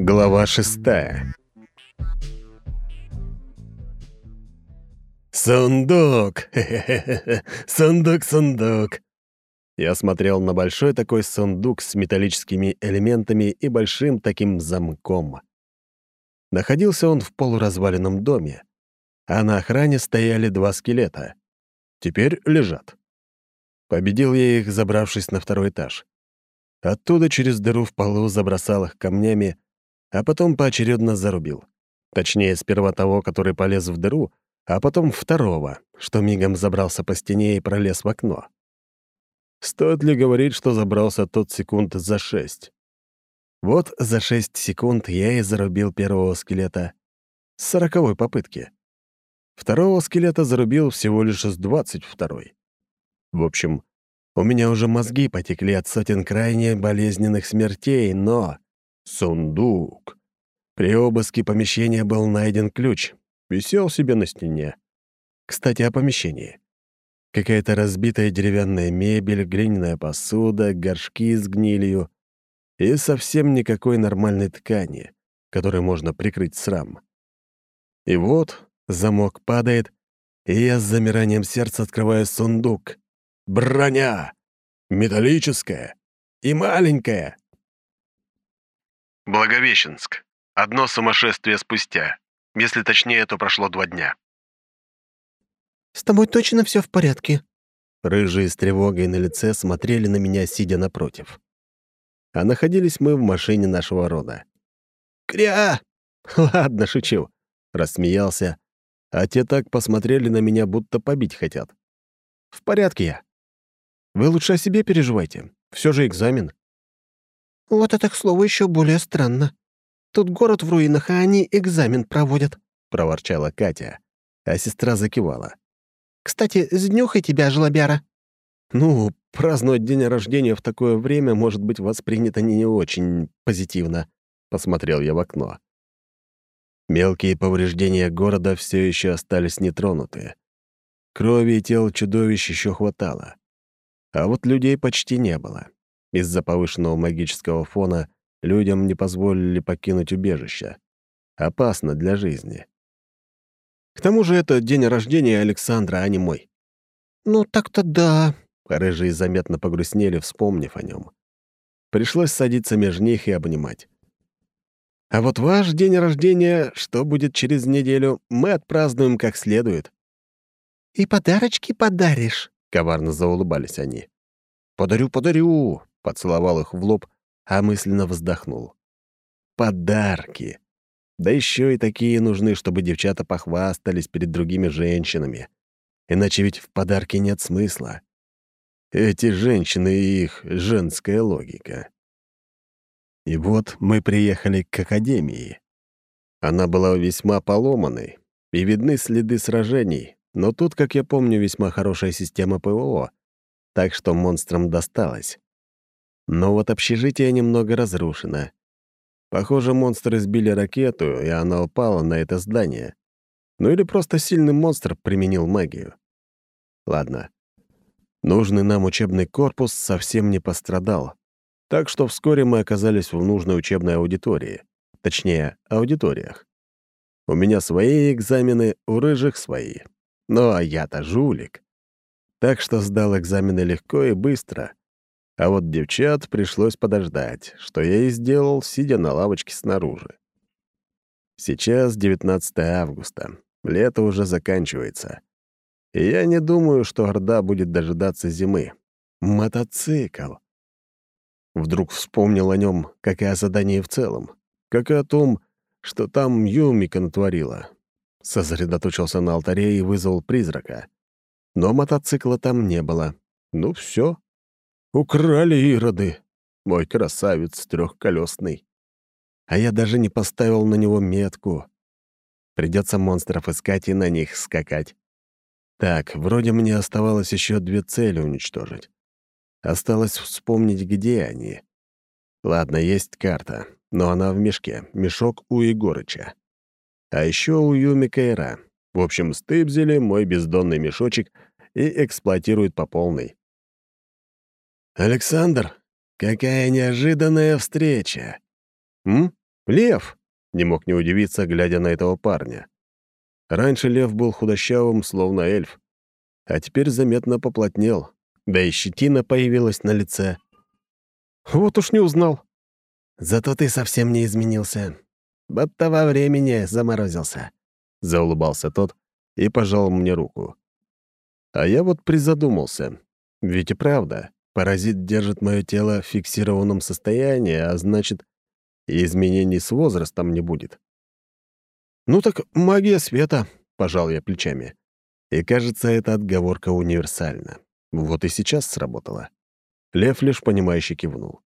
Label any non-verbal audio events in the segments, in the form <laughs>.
Глава шестая «Сундук! <laughs> Сундук, сундук!» Я смотрел на большой такой сундук с металлическими элементами и большим таким замком. Находился он в полуразваленном доме, а на охране стояли два скелета. Теперь лежат. Победил я их, забравшись на второй этаж. Оттуда через дыру в полу забросал их камнями, а потом поочередно зарубил. Точнее, сперва того, который полез в дыру, а потом второго, что мигом забрался по стене и пролез в окно. Стоит ли говорить, что забрался тот секунд за шесть? Вот за шесть секунд я и зарубил первого скелета с сороковой попытки. Второго скелета зарубил всего лишь с двадцать второй. В общем, у меня уже мозги потекли от сотен крайне болезненных смертей, но... Сундук. При обыске помещения был найден ключ. Висел себе на стене. Кстати, о помещении. Какая-то разбитая деревянная мебель, глиняная посуда, горшки с гнилью и совсем никакой нормальной ткани, которой можно прикрыть срам. И вот замок падает, и я с замиранием сердца открываю сундук. Броня! Металлическая и маленькая. Благовещенск. Одно сумасшествие спустя. Если точнее, то прошло два дня. «С тобой точно все в порядке?» Рыжие с тревогой на лице смотрели на меня, сидя напротив. А находились мы в машине нашего рода. «Кря!» <laughs> «Ладно, шучу», — рассмеялся, а те так посмотрели на меня, будто побить хотят. «В порядке я. Вы лучше о себе переживайте. Все же экзамен». «Вот это, к слову, еще более странно. Тут город в руинах, а они экзамен проводят», — проворчала Катя, а сестра закивала. «Кстати, с днюхой тебя, жлобяра». «Ну, праздновать день рождения в такое время может быть воспринято не очень позитивно», — посмотрел я в окно. Мелкие повреждения города все еще остались нетронутые. Крови и тел чудовищ еще хватало. А вот людей почти не было. Из-за повышенного магического фона людям не позволили покинуть убежище. Опасно для жизни. К тому же это день рождения Александра, а не мой. «Ну, так-то да», — рыжие заметно погрустнели, вспомнив о нем. Пришлось садиться между них и обнимать. А вот ваш день рождения, что будет через неделю, мы отпразднуем как следует. «И подарочки подаришь», — коварно заулыбались они. «Подарю, подарю!» — поцеловал их в лоб, а мысленно вздохнул. «Подарки! Да еще и такие нужны, чтобы девчата похвастались перед другими женщинами. Иначе ведь в подарке нет смысла. Эти женщины и их женская логика». И вот мы приехали к Академии. Она была весьма поломанной, и видны следы сражений, но тут, как я помню, весьма хорошая система ПВО, так что монстрам досталось. Но вот общежитие немного разрушено. Похоже, монстры сбили ракету, и она упала на это здание. Ну или просто сильный монстр применил магию. Ладно. Нужный нам учебный корпус совсем не пострадал. Так что вскоре мы оказались в нужной учебной аудитории. Точнее, аудиториях. У меня свои экзамены, у рыжих свои. Ну а я-то жулик. Так что сдал экзамены легко и быстро. А вот девчат пришлось подождать, что я и сделал, сидя на лавочке снаружи. Сейчас 19 августа. Лето уже заканчивается. И я не думаю, что Орда будет дожидаться зимы. Мотоцикл. Вдруг вспомнил о нем, как и о задании в целом, как и о том, что там Юмика натворила, сосредоточился на алтаре и вызвал призрака. Но мотоцикла там не было. Ну все. Украли ироды. Мой красавец трехколесный. А я даже не поставил на него метку. Придется монстров искать и на них скакать. Так, вроде мне оставалось еще две цели уничтожить. Осталось вспомнить, где они. Ладно, есть карта, но она в мешке. Мешок у Егорыча. А еще у Юми Кайра. В общем, стыбзили мой бездонный мешочек и эксплуатируют по полной. «Александр, какая неожиданная встреча!» «М?» «Лев!» — не мог не удивиться, глядя на этого парня. Раньше лев был худощавым, словно эльф, а теперь заметно поплотнел, да и щетина появилась на лице. «Вот уж не узнал». «Зато ты совсем не изменился. Будто во времени заморозился», — заулыбался тот и пожал мне руку. А я вот призадумался. Ведь и правда, паразит держит мое тело в фиксированном состоянии, а значит, и изменений с возрастом не будет. «Ну так магия света», — пожал я плечами. И кажется, эта отговорка универсальна. Вот и сейчас сработала. Лев лишь понимающе кивнул.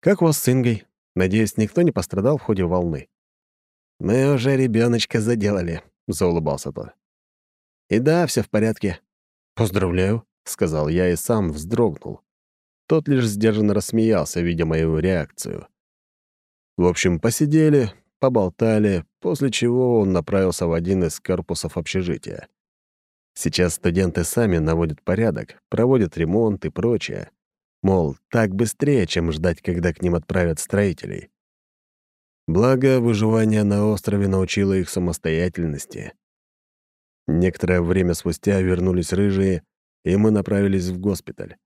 «Как у вас с Ингой? Надеюсь, никто не пострадал в ходе волны?» «Мы уже ребеночка заделали», — заулыбался тот. «И да, все в порядке». «Поздравляю», — сказал я и сам вздрогнул. Тот лишь сдержанно рассмеялся, видя мою реакцию. В общем, посидели, поболтали, после чего он направился в один из корпусов общежития. Сейчас студенты сами наводят порядок, проводят ремонт и прочее. Мол, так быстрее, чем ждать, когда к ним отправят строителей. Благо, выживание на острове научило их самостоятельности. Некоторое время спустя вернулись рыжие, и мы направились в госпиталь.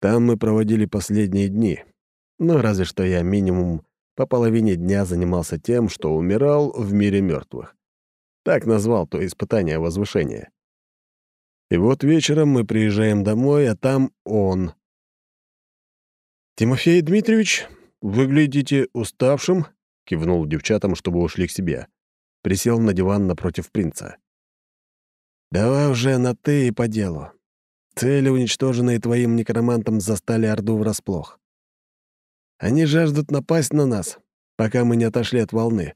Там мы проводили последние дни. Ну, разве что я минимум по половине дня занимался тем, что умирал в мире мертвых. Так назвал то испытание возвышения. И вот вечером мы приезжаем домой, а там он. «Тимофей Дмитриевич, выглядите уставшим?» — кивнул девчатам, чтобы ушли к себе. Присел на диван напротив принца. «Давай уже на «ты» и по делу. Цели, уничтоженные твоим некромантом, застали Орду врасплох. Они жаждут напасть на нас, пока мы не отошли от волны.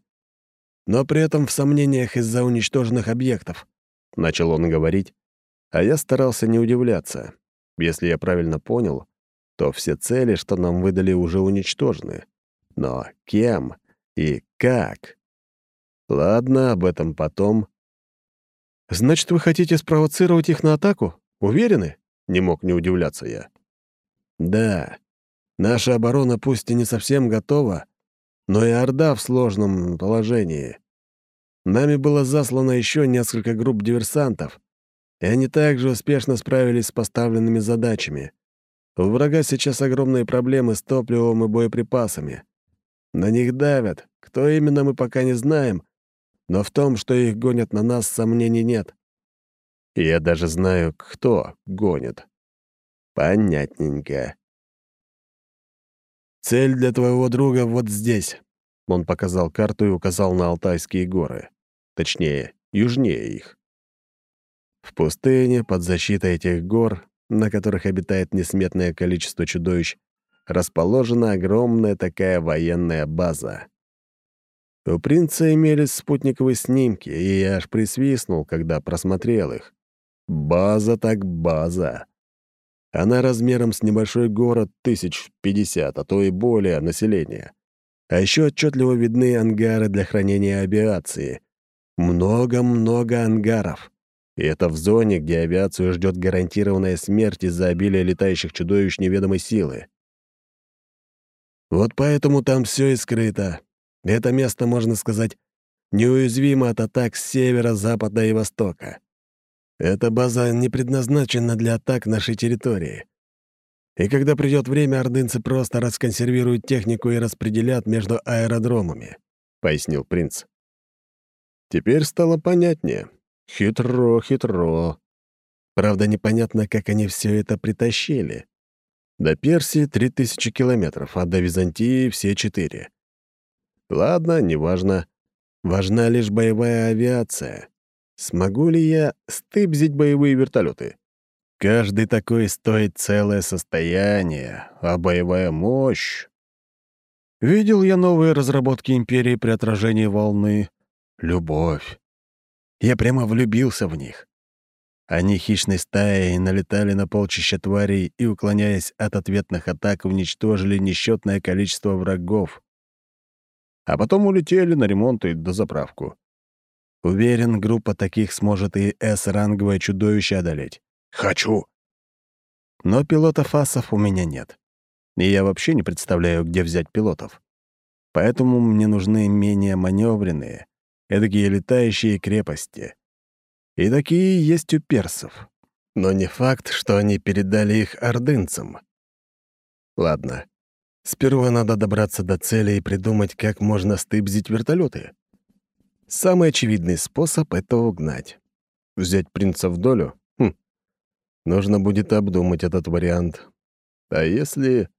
Но при этом в сомнениях из-за уничтоженных объектов», — начал он говорить, а я старался не удивляться. Если я правильно понял, то все цели, что нам выдали, уже уничтожены. Но кем и как? Ладно, об этом потом. «Значит, вы хотите спровоцировать их на атаку? Уверены?» — не мог не удивляться я. «Да. Наша оборона пусть и не совсем готова, но и Орда в сложном положении. Нами было заслано еще несколько групп диверсантов, и они также успешно справились с поставленными задачами. У врага сейчас огромные проблемы с топливом и боеприпасами. На них давят. Кто именно, мы пока не знаем, но в том, что их гонят на нас, сомнений нет. И я даже знаю, кто гонит. Понятненько. Цель для твоего друга вот здесь. Он показал карту и указал на Алтайские горы. Точнее, южнее их. В пустыне, под защитой этих гор, на которых обитает несметное количество чудовищ, расположена огромная такая военная база. У принца имелись спутниковые снимки, и я аж присвистнул, когда просмотрел их. База так база. Она размером с небольшой город тысяч пятьдесят, а то и более населения. А еще отчетливо видны ангары для хранения авиации. Много-много ангаров. И это в зоне, где авиацию ждет гарантированная смерть из-за обилия летающих чудовищ неведомой силы. Вот поэтому там все и скрыто. Это место, можно сказать, неуязвимо от атак с севера, запада и востока. Эта база не предназначена для атак нашей территории. И когда придет время, ордынцы просто расконсервируют технику и распределят между аэродромами», — пояснил принц. Теперь стало понятнее. Хитро, хитро. Правда, непонятно, как они все это притащили. До Персии три тысячи километров, а до Византии все четыре. Ладно, неважно. Важна лишь боевая авиация. Смогу ли я стыбзить боевые вертолеты? Каждый такой стоит целое состояние, а боевая мощь... Видел я новые разработки Империи при отражении волны. Любовь. Я прямо влюбился в них. Они хищной стаей налетали на полчища тварей и, уклоняясь от ответных атак, уничтожили несчетное количество врагов. А потом улетели на ремонт и дозаправку. Уверен, группа таких сможет и С-ранговое чудовище одолеть. Хочу! Но пилотов асов у меня нет. И я вообще не представляю, где взять пилотов. Поэтому мне нужны менее маневренные, эдакие летающие крепости. И такие есть у персов. Но не факт, что они передали их ордынцам. Ладно. Сперва надо добраться до цели и придумать, как можно стыбзить вертолеты. Самый очевидный способ — это угнать. Взять принца в долю? Хм. Нужно будет обдумать этот вариант. А если...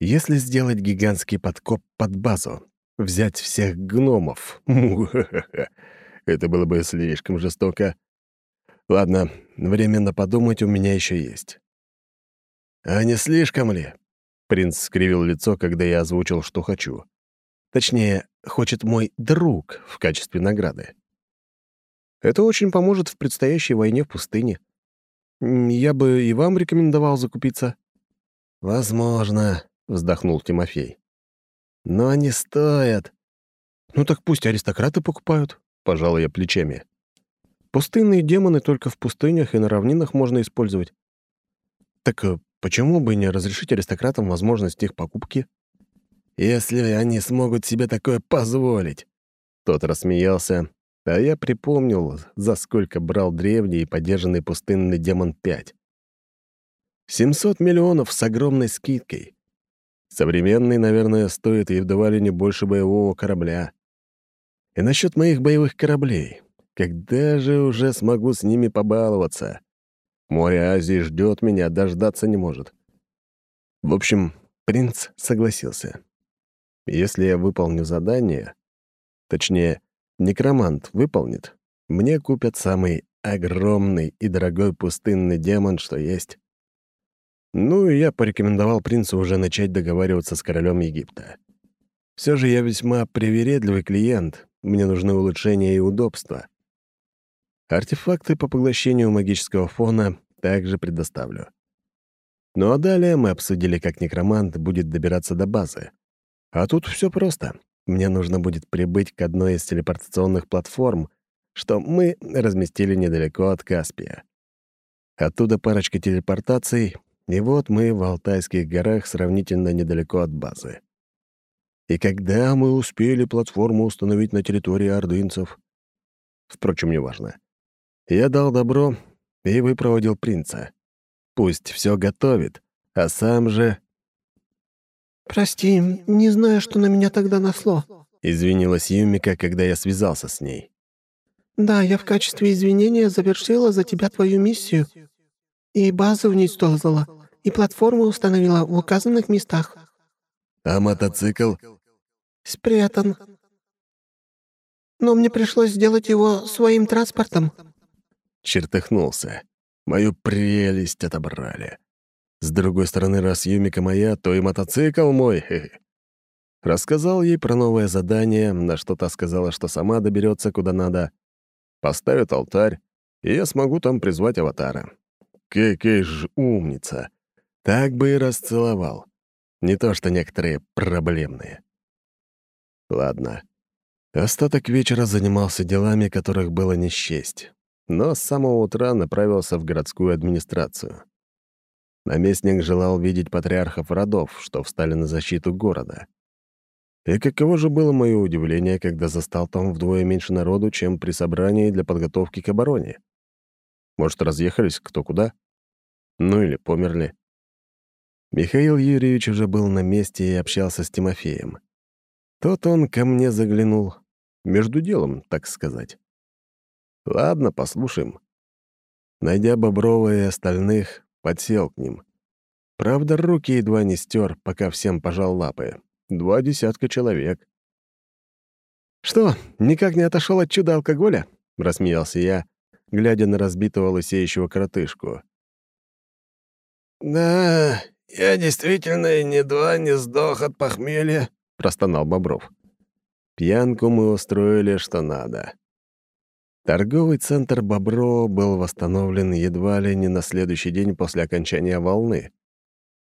Если сделать гигантский подкоп под базу, взять всех гномов? <laughs> Это было бы слишком жестоко. Ладно, временно подумать у меня еще есть. «А не слишком ли?» Принц скривил лицо, когда я озвучил, что хочу. Точнее, хочет мой друг в качестве награды. Это очень поможет в предстоящей войне в пустыне. Я бы и вам рекомендовал закупиться. «Возможно», — вздохнул Тимофей. «Но они стоят». «Ну так пусть аристократы покупают», — пожал я плечами. Пустынные демоны только в пустынях и на равнинах можно использовать. Так э, почему бы не разрешить аристократам возможность их покупки? Если они смогут себе такое позволить. Тот рассмеялся, а я припомнил, за сколько брал древний и подержанный пустынный демон 5. 700 миллионов с огромной скидкой. Современный, наверное, стоит едва ли не больше боевого корабля. И насчет моих боевых кораблей. Когда же уже смогу с ними побаловаться? Море Азии ждет меня, дождаться не может. В общем, принц согласился. Если я выполню задание, точнее, некромант выполнит, мне купят самый огромный и дорогой пустынный демон, что есть. Ну и я порекомендовал принцу уже начать договариваться с королем Египта. Все же я весьма привередливый клиент, мне нужны улучшения и удобства. Артефакты по поглощению магического фона также предоставлю. Ну а далее мы обсудили, как некромант будет добираться до базы. А тут все просто. Мне нужно будет прибыть к одной из телепортационных платформ, что мы разместили недалеко от Каспия. Оттуда парочка телепортаций, и вот мы в Алтайских горах сравнительно недалеко от базы. И когда мы успели платформу установить на территории ордынцев? Впрочем, неважно. Я дал добро и выпроводил принца. Пусть все готовит, а сам же... «Прости, не знаю, что на меня тогда насло», — извинилась Юмика, когда я связался с ней. «Да, я в качестве извинения завершила за тебя твою миссию. И базу уничтожила, и платформу установила в указанных местах». «А мотоцикл?» «Спрятан. Но мне пришлось сделать его своим транспортом», Чертыхнулся. Мою прелесть отобрали. С другой стороны, раз Юмика моя, то и мотоцикл мой. <laughs> Рассказал ей про новое задание, на что та сказала, что сама доберется куда надо. Поставит алтарь, и я смогу там призвать аватара. Какая ж умница. Так бы и расцеловал. Не то что некоторые проблемные. Ладно. Остаток вечера занимался делами, которых было не счесть но с самого утра направился в городскую администрацию. Наместник желал видеть патриархов родов, что встали на защиту города. И каково же было мое удивление, когда застал там вдвое меньше народу, чем при собрании для подготовки к обороне. Может, разъехались кто куда? Ну или померли. Михаил Юрьевич уже был на месте и общался с Тимофеем. Тот он ко мне заглянул. Между делом, так сказать. Ладно, послушаем. Найдя Боброва и остальных, подсел к ним. Правда, руки едва не стер, пока всем пожал лапы. Два десятка человек. «Что, никак не отошел от чуда алкоголя?» — рассмеялся я, глядя на разбитого лысеющего коротышку. «Да, я действительно и ни два не сдох от похмелья», — простонал Бобров. Пьянку мы устроили, что надо. Торговый центр «Бобро» был восстановлен едва ли не на следующий день после окончания волны.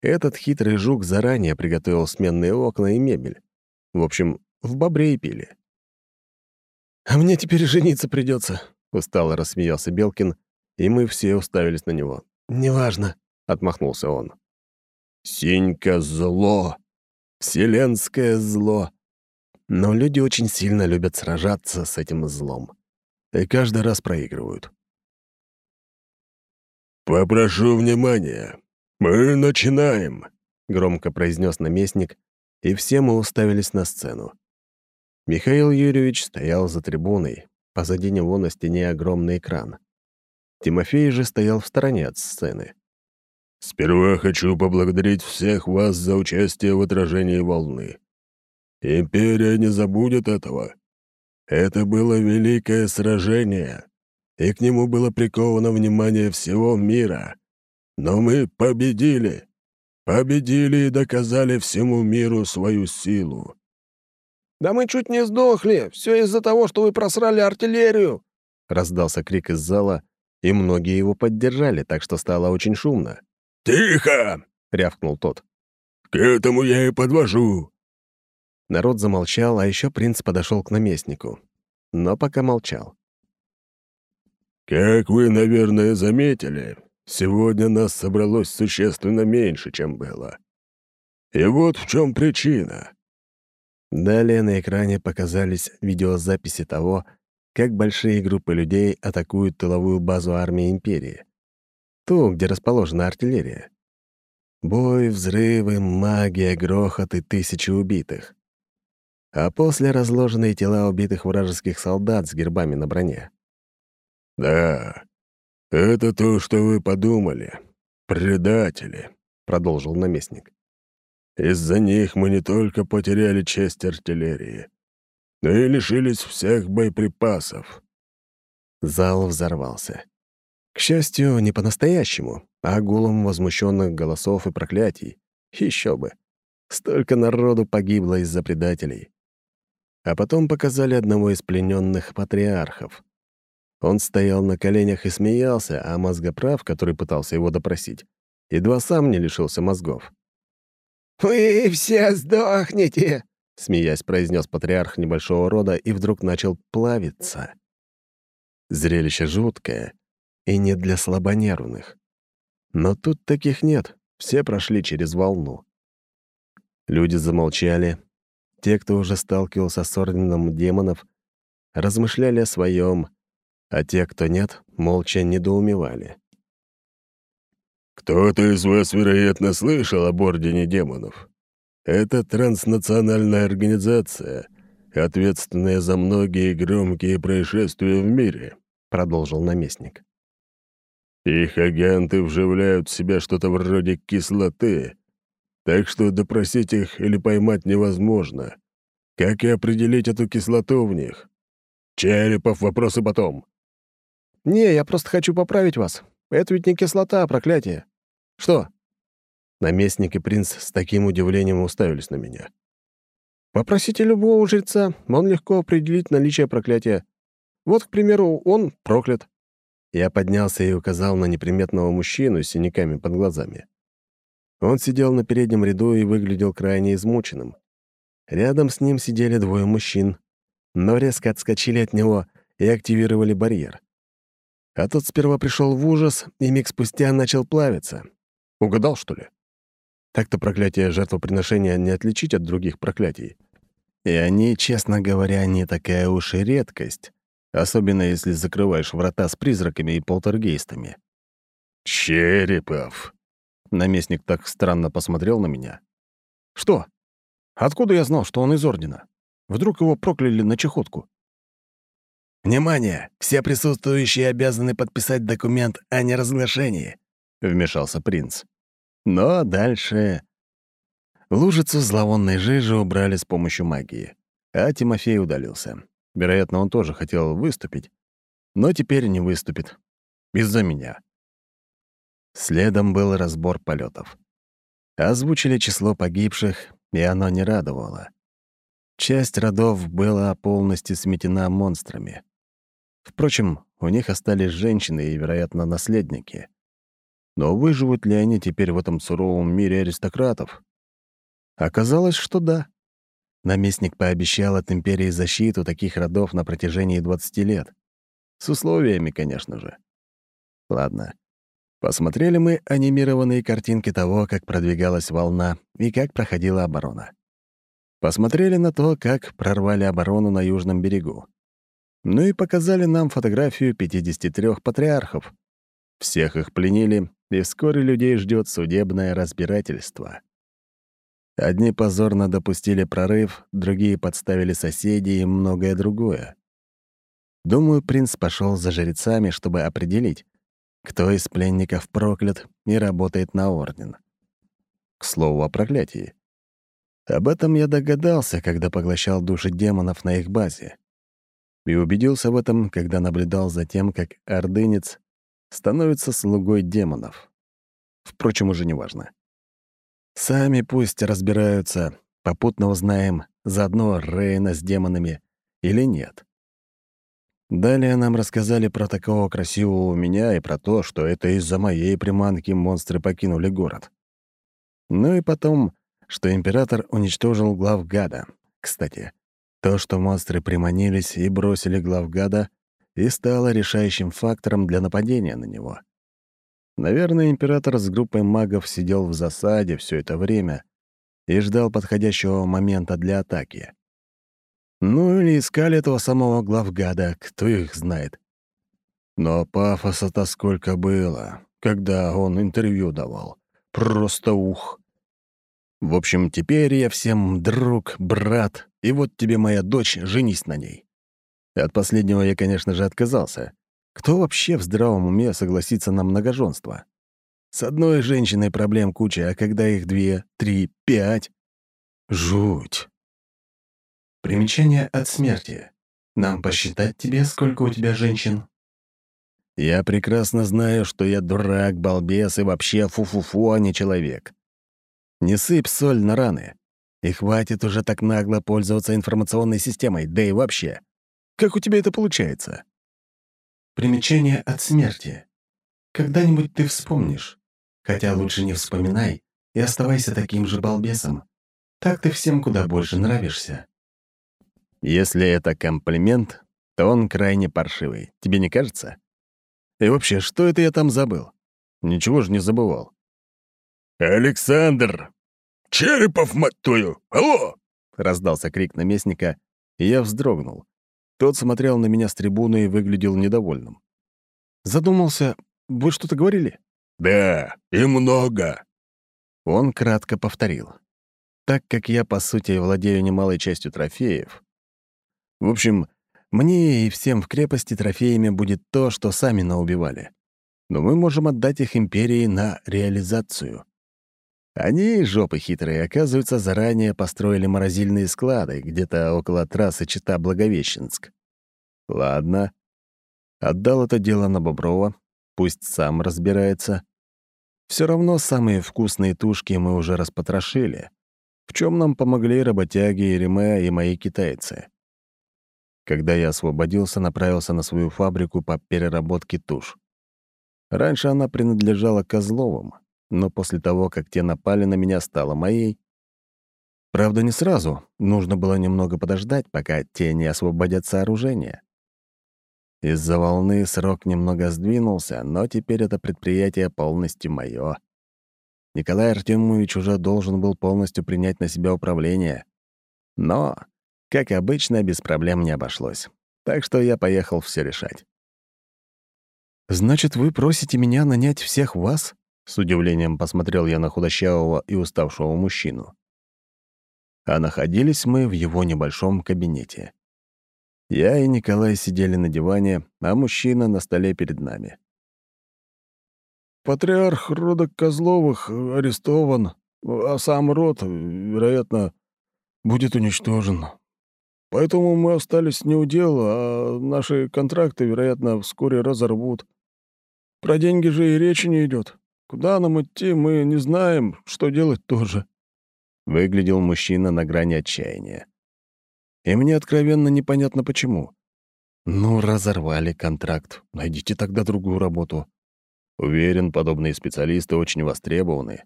Этот хитрый жук заранее приготовил сменные окна и мебель. В общем, в «Бобре» и пили. «А мне теперь жениться придется, устало рассмеялся Белкин, и мы все уставились на него. «Неважно», — отмахнулся он. «Синька — зло! Вселенское зло!» но люди очень сильно любят сражаться с этим злом. И каждый раз проигрывают. «Попрошу внимания. Мы начинаем», — громко произнес наместник, и все мы уставились на сцену. Михаил Юрьевич стоял за трибуной, позади него на стене огромный экран. Тимофей же стоял в стороне от сцены. «Сперва хочу поблагодарить всех вас за участие в отражении волны. Империя не забудет этого. Это было великое сражение, и к нему было приковано внимание всего мира. Но мы победили. Победили и доказали всему миру свою силу. «Да мы чуть не сдохли! Все из-за того, что вы просрали артиллерию!» Раздался крик из зала, и многие его поддержали, так что стало очень шумно. «Тихо!» — рявкнул тот. «К этому я и подвожу. Народ замолчал, а еще принц подошел к наместнику. Но пока молчал. «Как вы, наверное, заметили, сегодня нас собралось существенно меньше, чем было. И вот в чем причина». Далее на экране показались видеозаписи того, как большие группы людей атакуют тыловую базу армии Империи. Ту, где расположена артиллерия. Бой, взрывы, магия, грохот и тысячи убитых а после разложенные тела убитых вражеских солдат с гербами на броне. «Да, это то, что вы подумали. Предатели», — продолжил наместник. «Из-за них мы не только потеряли часть артиллерии, но и лишились всех боеприпасов». Зал взорвался. К счастью, не по-настоящему, а гулом возмущенных голосов и проклятий. Еще бы. Столько народу погибло из-за предателей а потом показали одного из плененных патриархов. Он стоял на коленях и смеялся, а мозгоправ, который пытался его допросить, едва сам не лишился мозгов. «Вы все сдохнете!» — смеясь произнес патриарх небольшого рода и вдруг начал плавиться. Зрелище жуткое и не для слабонервных. Но тут таких нет, все прошли через волну. Люди замолчали, те, кто уже сталкивался с орденом демонов, размышляли о своем, а те, кто нет, молча недоумевали. «Кто-то из вас, вероятно, слышал об Ордене демонов. Это транснациональная организация, ответственная за многие громкие происшествия в мире», — продолжил наместник. «Их агенты вживляют в себя что-то вроде кислоты, так что допросить их или поймать невозможно. Как и определить эту кислоту в них? Черепов, вопросы потом. «Не, я просто хочу поправить вас. Это ведь не кислота, а проклятие. Что?» Наместник и принц с таким удивлением уставились на меня. «Попросите любого жреца, он легко определит наличие проклятия. Вот, к примеру, он проклят». Я поднялся и указал на неприметного мужчину с синяками под глазами. Он сидел на переднем ряду и выглядел крайне измученным. Рядом с ним сидели двое мужчин, но резко отскочили от него и активировали барьер. А тот сперва пришел в ужас и миг спустя начал плавиться. Угадал, что ли? Так-то проклятие жертвоприношения не отличить от других проклятий. И они, честно говоря, не такая уж и редкость, особенно если закрываешь врата с призраками и полтергейстами. «Черепов!» Наместник так странно посмотрел на меня. «Что? Откуда я знал, что он из Ордена? Вдруг его прокляли на чехотку?» «Внимание! Все присутствующие обязаны подписать документ о неразглашении», — вмешался принц. Но дальше... Лужицу зловонной жижи убрали с помощью магии, а Тимофей удалился. Вероятно, он тоже хотел выступить, но теперь не выступит. Из-за меня. Следом был разбор полетов. Озвучили число погибших, и оно не радовало. Часть родов была полностью сметена монстрами. Впрочем, у них остались женщины и, вероятно, наследники. Но выживут ли они теперь в этом суровом мире аристократов? Оказалось, что да. Наместник пообещал от империи защиту таких родов на протяжении 20 лет. С условиями, конечно же. Ладно. Посмотрели мы анимированные картинки того, как продвигалась волна и как проходила оборона. Посмотрели на то, как прорвали оборону на южном берегу. Ну и показали нам фотографию 53 патриархов. Всех их пленили, и вскоре людей ждет судебное разбирательство. Одни позорно допустили прорыв, другие подставили соседей и многое другое. Думаю, принц пошел за жрецами, чтобы определить, кто из пленников проклят и работает на орден. К слову о проклятии. Об этом я догадался, когда поглощал души демонов на их базе. И убедился в этом, когда наблюдал за тем, как ордынец становится слугой демонов. Впрочем, уже не важно. Сами пусть разбираются, попутно узнаем, заодно Рейна с демонами или нет. Далее нам рассказали про такого красивого меня и про то, что это из-за моей приманки монстры покинули город. Ну и потом, что император уничтожил главгада. Кстати, то, что монстры приманились и бросили главгада, и стало решающим фактором для нападения на него. Наверное, император с группой магов сидел в засаде все это время и ждал подходящего момента для атаки. Ну или искали этого самого главгада, кто их знает. Но пафоса-то сколько было, когда он интервью давал. Просто ух. В общем, теперь я всем друг, брат, и вот тебе моя дочь, женись на ней. От последнего я, конечно же, отказался. Кто вообще в здравом уме согласится на многоженство? С одной женщиной проблем куча, а когда их две, три, пять... Жуть. Примечание от смерти. Нам посчитать тебе, сколько у тебя женщин? Я прекрасно знаю, что я дурак, балбес и вообще фу-фу-фу, а не человек. Не сыпь соль на раны. И хватит уже так нагло пользоваться информационной системой, да и вообще. Как у тебя это получается? Примечание от смерти. Когда-нибудь ты вспомнишь. Хотя лучше не вспоминай и оставайся таким же балбесом. Так ты всем куда больше нравишься. Если это комплимент, то он крайне паршивый. Тебе не кажется? И вообще, что это я там забыл? Ничего же не забывал. «Александр! Черепов, мать твою! Алло!» — раздался крик наместника, и я вздрогнул. Тот смотрел на меня с трибуны и выглядел недовольным. Задумался, вы что-то говорили? «Да, и много!» Он кратко повторил. Так как я, по сути, владею немалой частью трофеев, в общем, мне и всем в крепости трофеями будет то, что сами наубивали. Но мы можем отдать их империи на реализацию. Они, жопы хитрые, оказывается, заранее построили морозильные склады где-то около трассы Чита-Благовещенск. Ладно. Отдал это дело на Боброва, пусть сам разбирается. Все равно самые вкусные тушки мы уже распотрошили, в чем нам помогли работяги Иреме и мои китайцы. Когда я освободился, направился на свою фабрику по переработке туш. Раньше она принадлежала Козловым, но после того, как те напали на меня, стала моей. Правда, не сразу. Нужно было немного подождать, пока те не освободят сооружение. Из-за волны срок немного сдвинулся, но теперь это предприятие полностью моё. Николай Артемович уже должен был полностью принять на себя управление. Но как обычно, без проблем не обошлось. Так что я поехал все решать. «Значит, вы просите меня нанять всех вас?» С удивлением посмотрел я на худощавого и уставшего мужчину. А находились мы в его небольшом кабинете. Я и Николай сидели на диване, а мужчина на столе перед нами. «Патриарх рода Козловых арестован, а сам род, вероятно, будет уничтожен. Поэтому мы остались не у дел, а наши контракты, вероятно, вскоре разорвут. Про деньги же и речи не идет. Куда нам идти, мы не знаем, что делать тоже». Выглядел мужчина на грани отчаяния. И мне откровенно непонятно почему. Ну, разорвали контракт. Найдите тогда другую работу. Уверен, подобные специалисты очень востребованы.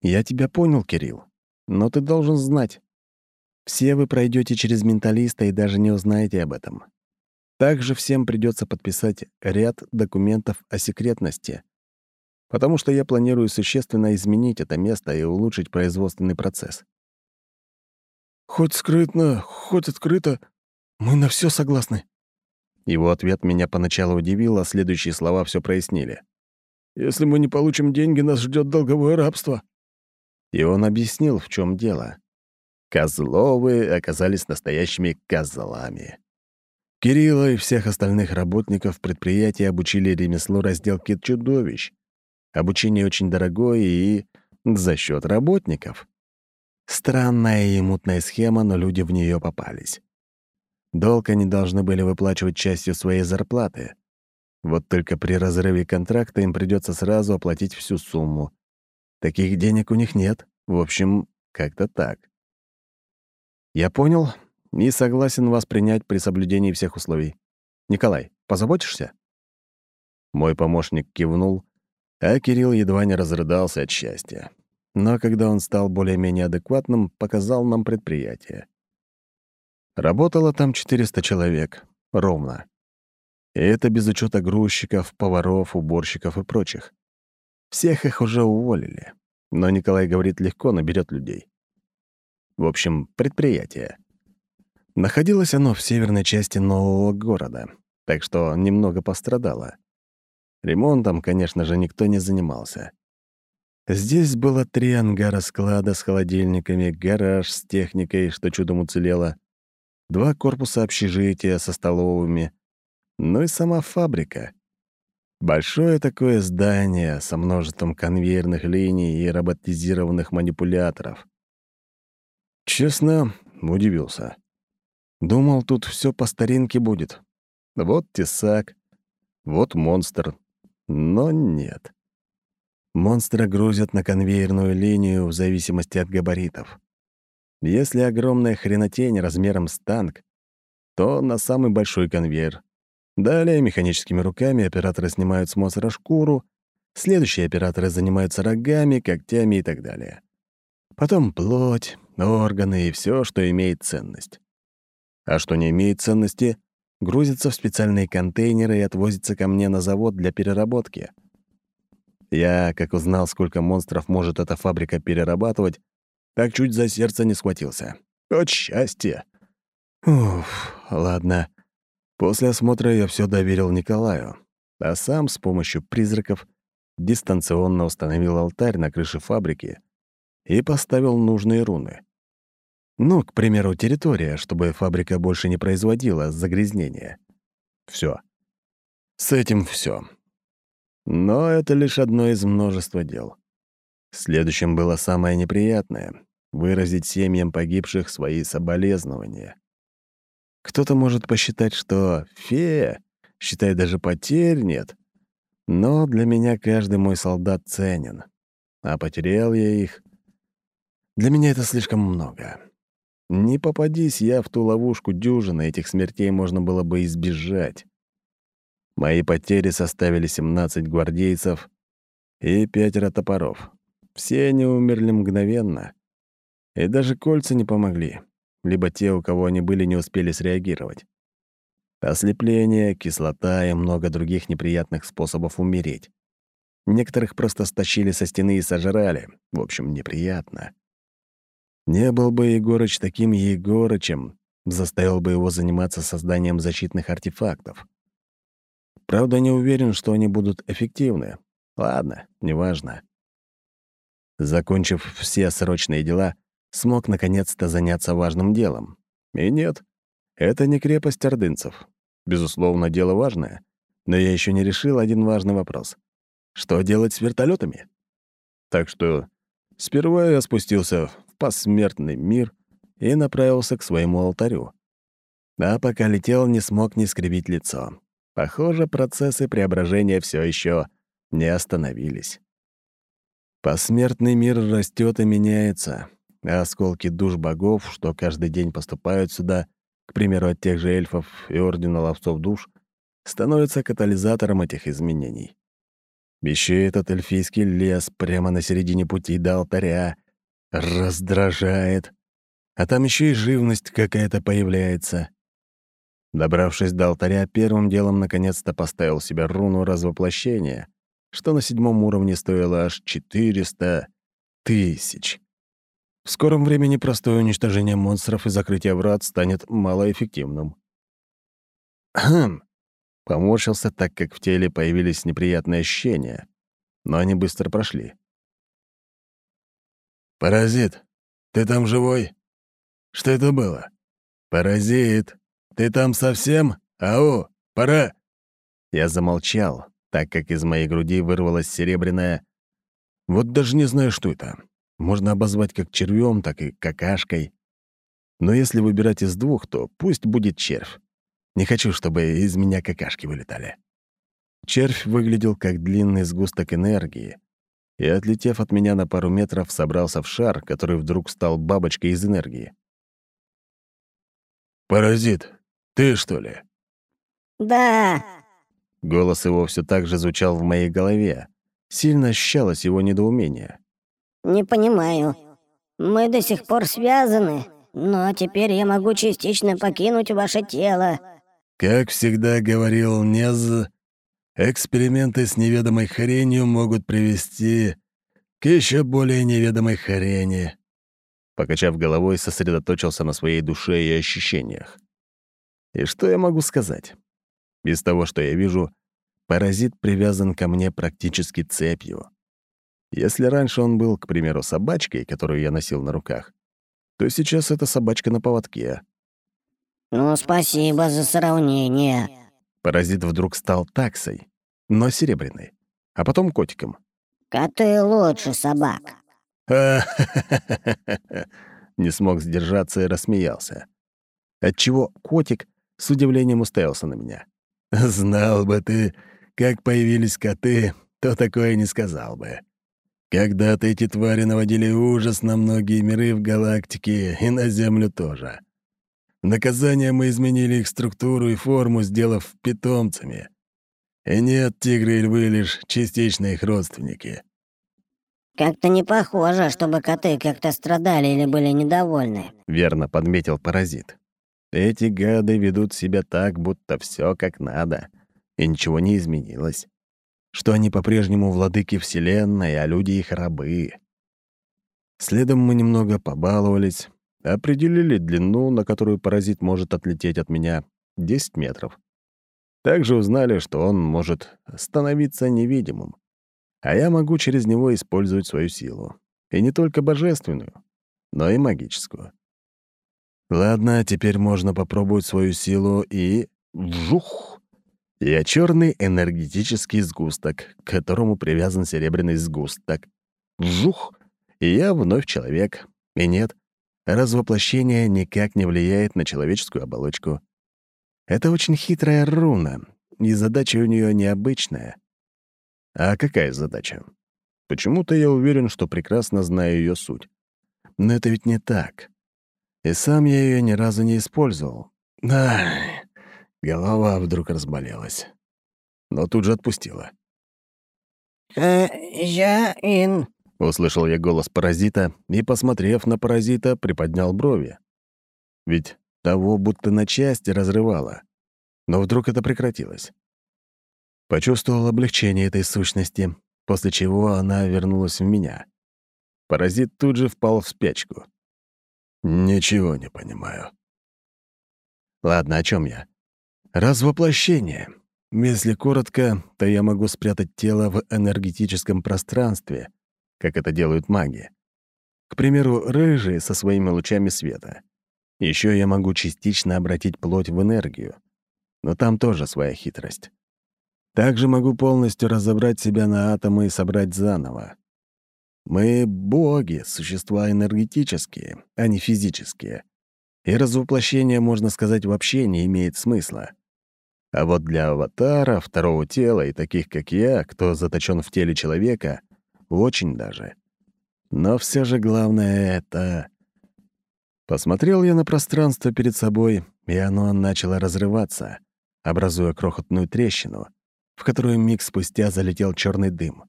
Я тебя понял, Кирилл. Но ты должен знать, все вы пройдете через менталиста и даже не узнаете об этом. Также всем придется подписать ряд документов о секретности, потому что я планирую существенно изменить это место и улучшить производственный процесс. Хоть скрытно, хоть открыто, мы на все согласны». Его ответ меня поначалу удивил, а следующие слова все прояснили. «Если мы не получим деньги, нас ждет долговое рабство». И он объяснил, в чем дело. Козловы оказались настоящими козлами. Кирилла и всех остальных работников предприятия обучили ремеслу разделки чудовищ. Обучение очень дорогое и за счет работников. Странная и мутная схема, но люди в нее попались. Долг они должны были выплачивать частью своей зарплаты. Вот только при разрыве контракта им придется сразу оплатить всю сумму. Таких денег у них нет. В общем, как-то так. Я понял и согласен вас принять при соблюдении всех условий. Николай, позаботишься? Мой помощник кивнул, а Кирилл едва не разрыдался от счастья. Но когда он стал более-менее адекватным, показал нам предприятие. Работало там 400 человек. Ровно. И это без учета грузчиков, поваров, уборщиков и прочих. Всех их уже уволили. Но Николай говорит, легко наберет людей. В общем, предприятие. Находилось оно в северной части нового города, так что немного пострадало. Ремонтом, конечно же, никто не занимался. Здесь было три ангара склада с холодильниками, гараж с техникой, что чудом уцелело, два корпуса общежития со столовыми, ну и сама фабрика. Большое такое здание со множеством конвейерных линий и роботизированных манипуляторов. Честно, удивился. Думал, тут все по старинке будет. Вот тесак, вот монстр. Но нет. Монстра грузят на конвейерную линию в зависимости от габаритов. Если огромная хренотень размером с танк, то на самый большой конвейер. Далее механическими руками операторы снимают с монстра шкуру, следующие операторы занимаются рогами, когтями и так далее. Потом плоть, органы и все, что имеет ценность. А что не имеет ценности, грузится в специальные контейнеры и отвозится ко мне на завод для переработки — я, как узнал, сколько монстров может эта фабрика перерабатывать, так чуть за сердце не схватился. От счастья! Уф, ладно. После осмотра я все доверил Николаю, а сам с помощью призраков дистанционно установил алтарь на крыше фабрики и поставил нужные руны. Ну, к примеру, территория, чтобы фабрика больше не производила загрязнения. Все. С этим все. Но это лишь одно из множества дел. Следующим было самое неприятное — выразить семьям погибших свои соболезнования. Кто-то может посчитать, что фея, считай, даже потерь нет. Но для меня каждый мой солдат ценен. А потерял я их. Для меня это слишком много. Не попадись я в ту ловушку дюжины, этих смертей можно было бы избежать. Мои потери составили 17 гвардейцев и пятеро топоров. Все они умерли мгновенно. И даже кольца не помогли. Либо те, у кого они были, не успели среагировать. Ослепление, кислота и много других неприятных способов умереть. Некоторых просто стащили со стены и сожрали. В общем, неприятно. Не был бы Егорыч таким Егорычем, заставил бы его заниматься созданием защитных артефактов. Правда, не уверен, что они будут эффективны. Ладно, неважно. Закончив все срочные дела, смог наконец-то заняться важным делом. И нет, это не крепость ордынцев. Безусловно, дело важное. Но я еще не решил один важный вопрос. Что делать с вертолетами? Так что сперва я спустился посмертный мир и направился к своему алтарю. А пока летел, не смог не скривить лицо. Похоже, процессы преображения все еще не остановились. Посмертный мир растет и меняется, а осколки душ богов, что каждый день поступают сюда, к примеру, от тех же эльфов и Ордена Ловцов Душ, становятся катализатором этих изменений. Еще этот эльфийский лес прямо на середине пути до алтаря раздражает. А там еще и живность какая-то появляется. Добравшись до алтаря, первым делом наконец-то поставил себе руну развоплощения, что на седьмом уровне стоило аж 400 тысяч. В скором времени простое уничтожение монстров и закрытие врат станет малоэффективным. Хм. Поморщился, так как в теле появились неприятные ощущения, но они быстро прошли. «Паразит, ты там живой? Что это было? Паразит, ты там совсем? Ау, пора!» Я замолчал, так как из моей груди вырвалась серебряная... Вот даже не знаю, что это. Можно обозвать как червем, так и какашкой. Но если выбирать из двух, то пусть будет червь. Не хочу, чтобы из меня какашки вылетали. Червь выглядел как длинный сгусток энергии, и, отлетев от меня на пару метров, собрался в шар, который вдруг стал бабочкой из энергии. «Паразит, ты что ли?» «Да!» Голос его все так же звучал в моей голове. Сильно ощущалось его недоумение. «Не понимаю. Мы до сих пор связаны, но теперь я могу частично покинуть ваше тело». «Как всегда говорил Нез, эксперименты с неведомой хренью могут привести к еще более неведомой хрени». Покачав головой, сосредоточился на своей душе и ощущениях. И что я могу сказать? Из того, что я вижу, паразит привязан ко мне практически цепью. Если раньше он был, к примеру, собачкой, которую я носил на руках, то сейчас это собачка на поводке. «Ну, спасибо за сравнение». Паразит вдруг стал таксой, но серебряной, а потом котиком. «Коты лучше собак». <laughs> Не смог сдержаться и рассмеялся. Отчего котик с удивлением уставился на меня. Знал бы ты, как появились коты, то такое не сказал бы. Когда-то эти твари наводили ужас на многие миры в галактике и на Землю тоже. Наказание мы изменили их структуру и форму, сделав питомцами. И нет, тигры и львы лишь частично их родственники. «Как-то не похоже, чтобы коты как-то страдали или были недовольны», — верно подметил паразит. Эти гады ведут себя так, будто все как надо, и ничего не изменилось. Что они по-прежнему владыки Вселенной, а люди их рабы. Следом мы немного побаловались, определили длину, на которую паразит может отлететь от меня, 10 метров. Также узнали, что он может становиться невидимым, а я могу через него использовать свою силу. И не только божественную, но и магическую. Ладно, теперь можно попробовать свою силу и... Вжух! Я черный энергетический сгусток, к которому привязан серебряный сгусток. Вжух! И я вновь человек. И нет, развоплощение никак не влияет на человеческую оболочку. Это очень хитрая руна, и задача у нее необычная. А какая задача? Почему-то я уверен, что прекрасно знаю ее суть. Но это ведь не так. И сам я ее ни разу не использовал. Ай, голова вдруг разболелась. Но тут же отпустила. «Хозяин», — услышал я голос паразита и, посмотрев на паразита, приподнял брови. Ведь того будто на части разрывало. Но вдруг это прекратилось. Почувствовал облегчение этой сущности, после чего она вернулась в меня. Паразит тут же впал в спячку. Ничего не понимаю. Ладно, о чем я? Развоплощение. Если коротко, то я могу спрятать тело в энергетическом пространстве, как это делают маги. К примеру, рыжие со своими лучами света. Еще я могу частично обратить плоть в энергию. Но там тоже своя хитрость. Также могу полностью разобрать себя на атомы и собрать заново. Мы — боги, существа энергетические, а не физические. И развоплощение, можно сказать, вообще не имеет смысла. А вот для аватара, второго тела и таких, как я, кто заточен в теле человека, очень даже. Но все же главное — это... Посмотрел я на пространство перед собой, и оно начало разрываться, образуя крохотную трещину, в которую миг спустя залетел черный дым.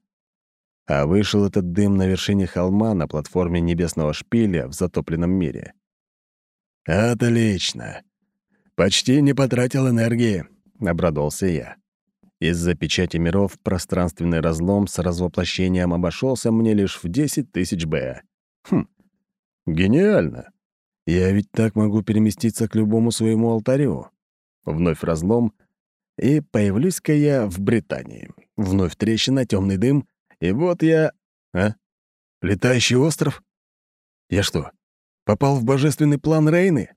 А вышел этот дым на вершине холма на платформе небесного шпиля в затопленном мире. «Отлично! Почти не потратил энергии», — обрадовался я. Из-за печати миров пространственный разлом с развоплощением обошелся мне лишь в 10 тысяч Б. Хм, Гениально! Я ведь так могу переместиться к любому своему алтарю. Вновь разлом, и появлюсь-ка я в Британии. Вновь трещина, темный дым, и вот я... А? Летающий остров? Я что, попал в божественный план Рейны?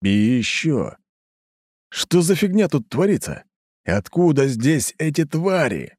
И еще. Что за фигня тут творится? И откуда здесь эти твари?